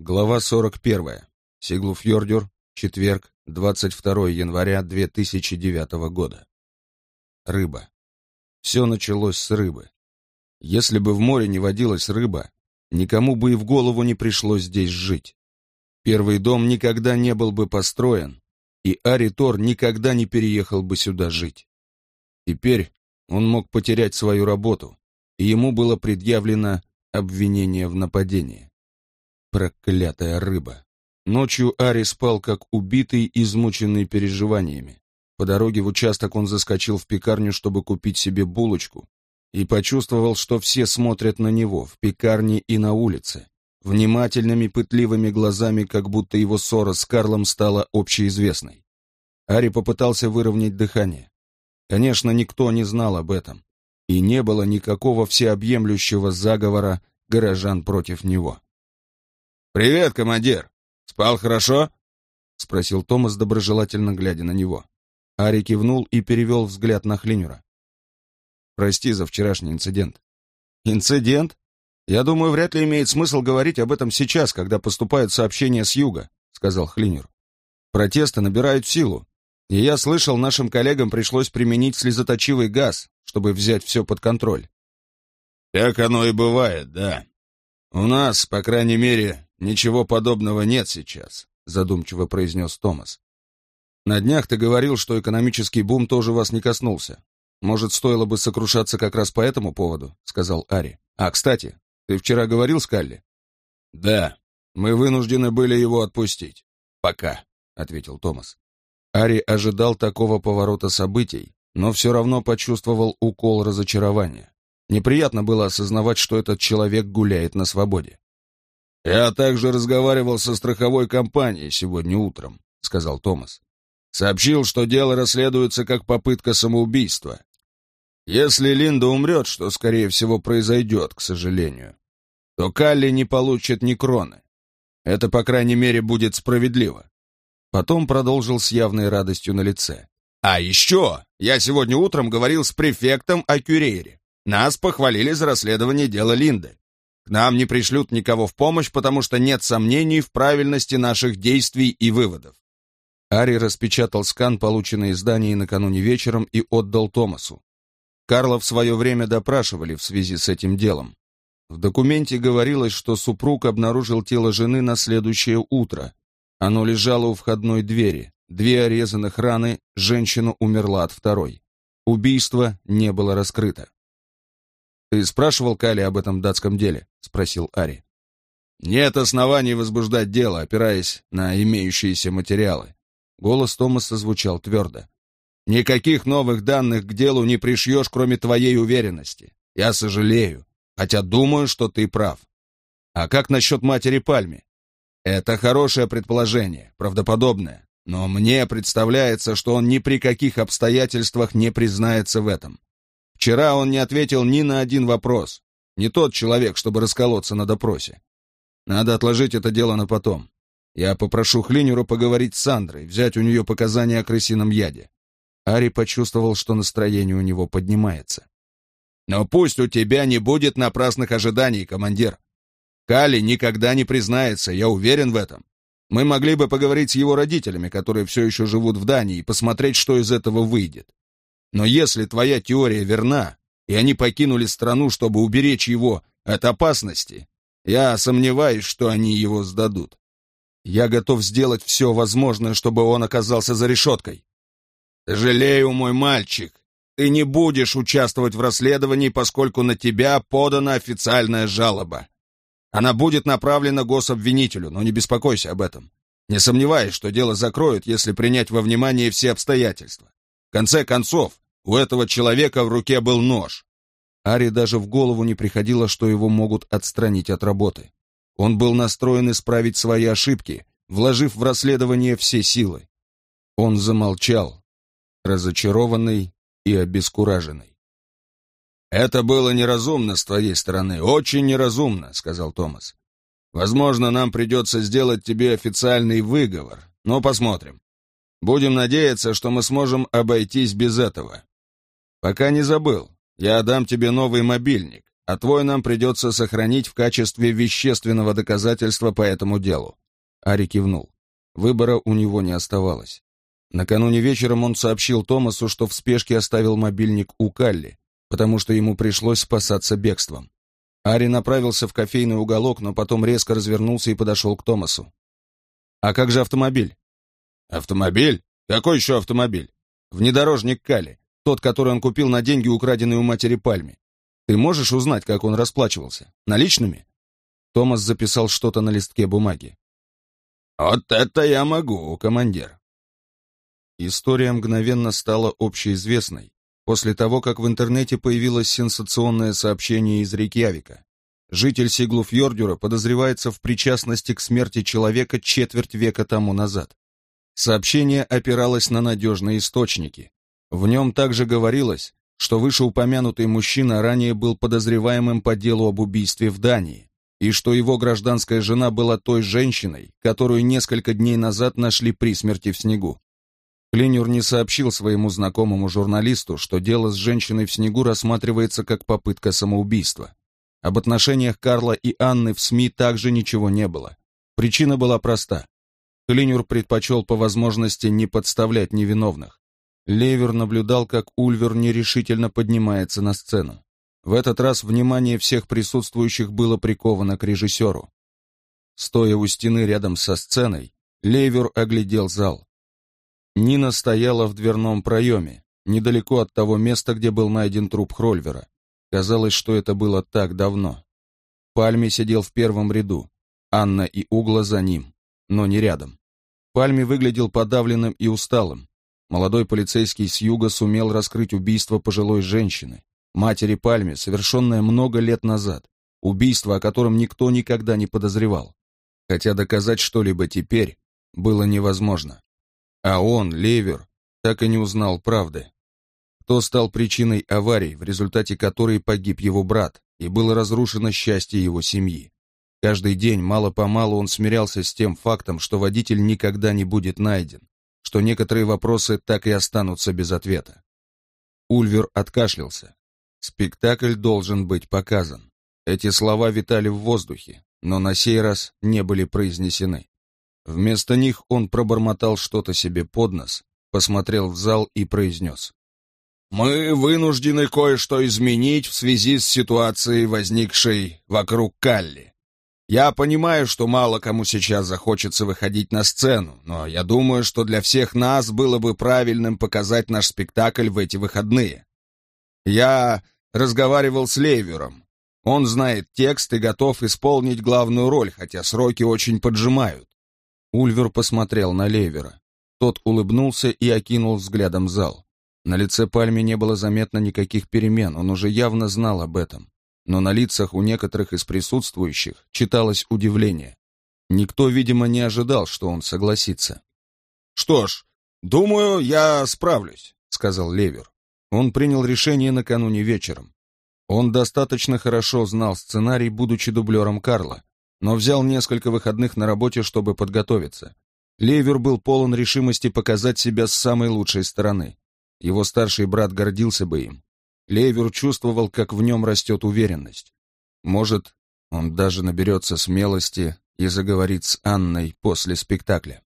Глава 41. Сиглуфьордюр, четверг, 22 января 2009 года. Рыба. Все началось с рыбы. Если бы в море не водилась рыба, никому бы и в голову не пришлось здесь жить. Первый дом никогда не был бы построен, и Аритор никогда не переехал бы сюда жить. Теперь он мог потерять свою работу, и ему было предъявлено обвинение в нападении. Проклятая рыба. Ночью Ари спал как убитый, измученный переживаниями. По дороге в участок он заскочил в пекарню, чтобы купить себе булочку, и почувствовал, что все смотрят на него, в пекарне и на улице, внимательными, пытливыми глазами, как будто его ссора с Карлом стала общеизвестной. Ари попытался выровнять дыхание. Конечно, никто не знал об этом, и не было никакого всеобъемлющего заговора горожан против него. «Привет, командир! Спал хорошо?» — спросил Томас, доброжелательно глядя на него. Ари кивнул и перевел взгляд на Хлинера. «Прости за вчерашний инцидент». «Инцидент? Я думаю, вряд ли имеет смысл говорить об этом сейчас, когда поступают сообщения с юга», — сказал Хлинер. «Протесты набирают силу, и я слышал, нашим коллегам пришлось применить слезоточивый газ, чтобы взять все под контроль». «Так оно и бывает, да. У нас, по крайней мере, «Ничего подобного нет сейчас», — задумчиво произнес Томас. «На днях ты говорил, что экономический бум тоже вас не коснулся. Может, стоило бы сокрушаться как раз по этому поводу?» — сказал Ари. «А, кстати, ты вчера говорил с Калли?» «Да, мы вынуждены были его отпустить. Пока», — ответил Томас. Ари ожидал такого поворота событий, но все равно почувствовал укол разочарования. Неприятно было осознавать, что этот человек гуляет на свободе. «Я также разговаривал со страховой компанией сегодня утром», — сказал Томас. «Сообщил, что дело расследуется как попытка самоубийства. Если Линда умрет, что, скорее всего, произойдет, к сожалению, то Калли не получит ни кроны. Это, по крайней мере, будет справедливо». Потом продолжил с явной радостью на лице. «А еще я сегодня утром говорил с префектом о Кюрейре. Нас похвалили за расследование дела Линды. Нам не пришлют никого в помощь, потому что нет сомнений в правильности наших действий и выводов. Ари распечатал скан, полученный из Дании накануне вечером, и отдал Томасу. Карла в свое время допрашивали в связи с этим делом. В документе говорилось, что супруг обнаружил тело жены на следующее утро. Оно лежало у входной двери, две орезанных раны, женщина умерла от второй. Убийство не было раскрыто. «Ты спрашивал Кали об этом датском деле?» — спросил Ари. «Нет оснований возбуждать дело, опираясь на имеющиеся материалы». Голос Томаса звучал твердо. «Никаких новых данных к делу не пришьешь, кроме твоей уверенности. Я сожалею, хотя думаю, что ты прав. А как насчет матери Пальми? Это хорошее предположение, правдоподобное, но мне представляется, что он ни при каких обстоятельствах не признается в этом. Вчера он не ответил ни на один вопрос. Не тот человек, чтобы расколоться на допросе. Надо отложить это дело на потом. Я попрошу Хлинеру поговорить с Сандрой, взять у нее показания о крысином яде. Ари почувствовал, что настроение у него поднимается. «Но пусть у тебя не будет напрасных ожиданий, командир. Кали никогда не признается, я уверен в этом. Мы могли бы поговорить с его родителями, которые все еще живут в Дании, и посмотреть, что из этого выйдет. Но если твоя теория верна, и они покинули страну, чтобы уберечь его от опасности, я сомневаюсь, что они его сдадут. Я готов сделать все возможное, чтобы он оказался за решеткой. Жалею, мой мальчик, ты не будешь участвовать в расследовании, поскольку на тебя подана официальная жалоба. Она будет направлена гособвинителю, но не беспокойся об этом. Не сомневаюсь, что дело закроют, если принять во внимание все обстоятельства. В конце концов, у этого человека в руке был нож. Ари даже в голову не приходило, что его могут отстранить от работы. Он был настроен исправить свои ошибки, вложив в расследование все силы. Он замолчал, разочарованный и обескураженный. «Это было неразумно с твоей стороны, очень неразумно», — сказал Томас. «Возможно, нам придется сделать тебе официальный выговор, но посмотрим. Будем надеяться, что мы сможем обойтись без этого. Пока не забыл, я дам тебе новый мобильник, а твой нам придется сохранить в качестве вещественного доказательства по этому делу». Ари кивнул. Выбора у него не оставалось. Накануне вечером он сообщил Томасу, что в спешке оставил мобильник у Калли, потому что ему пришлось спасаться бегством. Ари направился в кофейный уголок, но потом резко развернулся и подошел к Томасу. «А как же автомобиль?» «Автомобиль? Какой еще автомобиль?» «Внедорожник Калли, тот, который он купил на деньги, украденные у матери Пальми. Ты можешь узнать, как он расплачивался? Наличными?» Томас записал что-то на листке бумаги. «Вот это я могу, командир». История мгновенно стала общеизвестной после того, как в интернете появилось сенсационное сообщение из Рейкьявика. Житель Сиглуфьордюра подозревается в причастности к смерти человека четверть века тому назад. Сообщение опиралось на надежные источники. В нем также говорилось, что вышеупомянутый мужчина ранее был подозреваемым по делу об убийстве в Дании, и что его гражданская жена была той женщиной, которую несколько дней назад нашли при смерти в снегу. Клинюр не сообщил своему знакомому журналисту, что дело с женщиной в снегу рассматривается как попытка самоубийства. Об отношениях Карла и Анны в СМИ также ничего не было. Причина была проста. Клинюр предпочел по возможности не подставлять невиновных. Левер наблюдал, как Ульвер нерешительно поднимается на сцену. В этот раз внимание всех присутствующих было приковано к режиссеру. Стоя у стены рядом со сценой, Левер оглядел зал. Нина стояла в дверном проеме, недалеко от того места, где был найден труп Хрольвера. Казалось, что это было так давно. Пальми сидел в первом ряду, Анна и Угла за ним, но не рядом. Пальми выглядел подавленным и усталым, Молодой полицейский с юга сумел раскрыть убийство пожилой женщины, матери Пальме, совершенное много лет назад, убийство, о котором никто никогда не подозревал. Хотя доказать что-либо теперь было невозможно. А он, Левер, так и не узнал правды. Кто стал причиной аварии, в результате которой погиб его брат, и было разрушено счастье его семьи. Каждый день, мало-помалу, он смирялся с тем фактом, что водитель никогда не будет найден, что некоторые вопросы так и останутся без ответа. Ульвер откашлялся. Спектакль должен быть показан. Эти слова витали в воздухе, но на сей раз не были произнесены. Вместо них он пробормотал что-то себе под нос, посмотрел в зал и произнес. «Мы вынуждены кое-что изменить в связи с ситуацией, возникшей вокруг Калли. Я понимаю, что мало кому сейчас захочется выходить на сцену, но я думаю, что для всех нас было бы правильным показать наш спектакль в эти выходные. Я разговаривал с Левером. Он знает текст и готов исполнить главную роль, хотя сроки очень поджимают. Ульвер посмотрел на Левера. Тот улыбнулся и окинул взглядом зал. На лице Пальме не было заметно никаких перемен, он уже явно знал об этом но на лицах у некоторых из присутствующих читалось удивление. Никто, видимо, не ожидал, что он согласится. «Что ж, думаю, я справлюсь», — сказал Левер. Он принял решение накануне вечером. Он достаточно хорошо знал сценарий, будучи дублером Карла, но взял несколько выходных на работе, чтобы подготовиться. Левер был полон решимости показать себя с самой лучшей стороны. Его старший брат гордился бы им. Лейвер чувствовал, как в нем растет уверенность. Может, он даже наберется смелости и заговорит с Анной после спектакля.